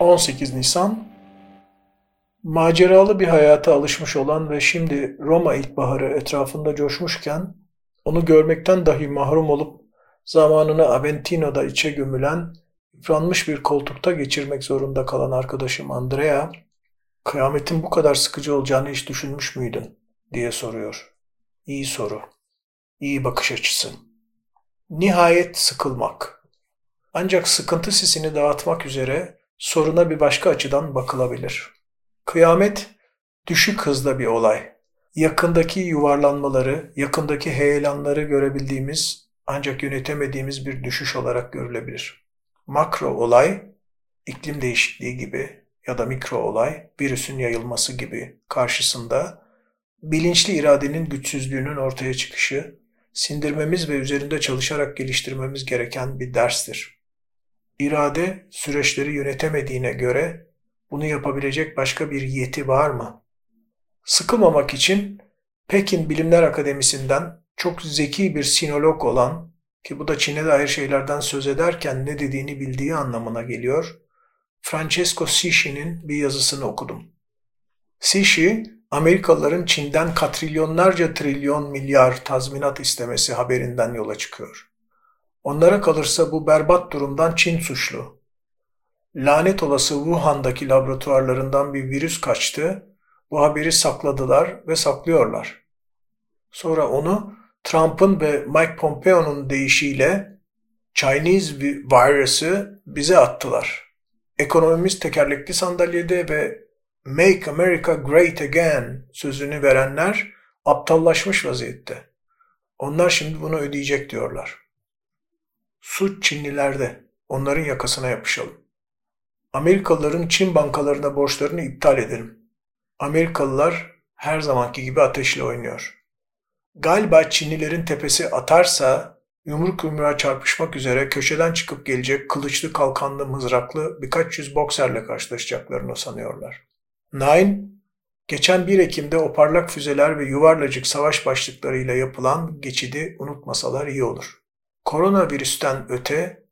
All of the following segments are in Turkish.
18 Nisan Maceralı bir hayata alışmış olan ve şimdi Roma ilkbaharı etrafında coşmuşken onu görmekten dahi mahrum olup zamanını Aventino'da içe gömülen, yıpranmış bir koltukta geçirmek zorunda kalan arkadaşım Andrea, kıyametin bu kadar sıkıcı olacağını hiç düşünmüş müydün? diye soruyor. İyi soru. İyi bakış açısı. Nihayet sıkılmak. Ancak sıkıntı sisini dağıtmak üzere soruna bir başka açıdan bakılabilir. Kıyamet düşük hızda bir olay. Yakındaki yuvarlanmaları, yakındaki heyelanları görebildiğimiz ancak yönetemediğimiz bir düşüş olarak görülebilir. Makro olay, iklim değişikliği gibi ya da mikro olay, virüsün yayılması gibi karşısında bilinçli iradenin güçsüzlüğünün ortaya çıkışı, sindirmemiz ve üzerinde çalışarak geliştirmemiz gereken bir derstir. İrade süreçleri yönetemediğine göre bunu yapabilecek başka bir yeti var mı? Sıkılmamak için Pekin Bilimler Akademisi'nden çok zeki bir sinolog olan ki bu da Çin'e dair şeylerden söz ederken ne dediğini bildiği anlamına geliyor. Francesco Sishi'nin bir yazısını okudum. Sishi, Amerikalıların Çin'den katrilyonlarca trilyon milyar tazminat istemesi haberinden yola çıkıyor. Onlara kalırsa bu berbat durumdan Çin suçlu. Lanet olası Wuhan'daki laboratuvarlarından bir virüs kaçtı. Bu haberi sakladılar ve saklıyorlar. Sonra onu Trump'ın ve Mike Pompeo'nun deyişiyle Chinese virüsü bize attılar. Ekonomimiz tekerlekli sandalyede ve Make America Great Again sözünü verenler aptallaşmış vaziyette. Onlar şimdi bunu ödeyecek diyorlar. Suç Çinlilerde. Onların yakasına yapışalım. Amerikalıların Çin bankalarına borçlarını iptal edelim. Amerikalılar her zamanki gibi ateşle oynuyor. Galiba Çinlilerin tepesi atarsa yumruk yumruğa çarpışmak üzere köşeden çıkıp gelecek kılıçlı kalkanlı mızraklı birkaç yüz bokserle karşılaşacaklarını sanıyorlar. Nine, geçen 1 Ekim'de o parlak füzeler ve yuvarlacık savaş başlıklarıyla yapılan geçidi unutmasalar iyi olur. Koronavirüsten öte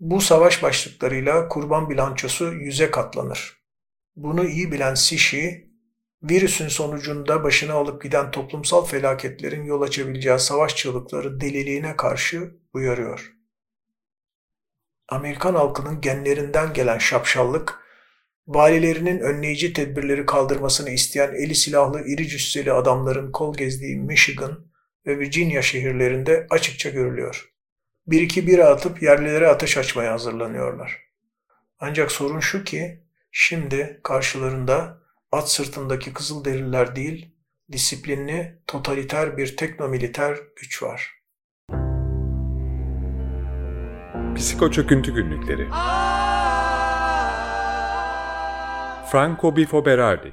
bu savaş başlıklarıyla kurban bilançosu yüze katlanır. Bunu iyi bilen Sishi, virüsün sonucunda başına alıp giden toplumsal felaketlerin yol açabileceği savaş çığlıkları deliliğine karşı uyarıyor. Amerikan halkının genlerinden gelen şapşallık, valilerinin önleyici tedbirleri kaldırmasını isteyen eli silahlı iri cüsseli adamların kol gezdiği Michigan ve Virginia şehirlerinde açıkça görülüyor bir iki bira atıp yerlilere ateş açmaya hazırlanıyorlar. Ancak sorun şu ki şimdi karşılarında at sırtındaki kızıl deriler değil, disiplinli, totaliter bir teknomiliter güç var. Psiko Çöküntü Günlükleri Franco Bifo Berardi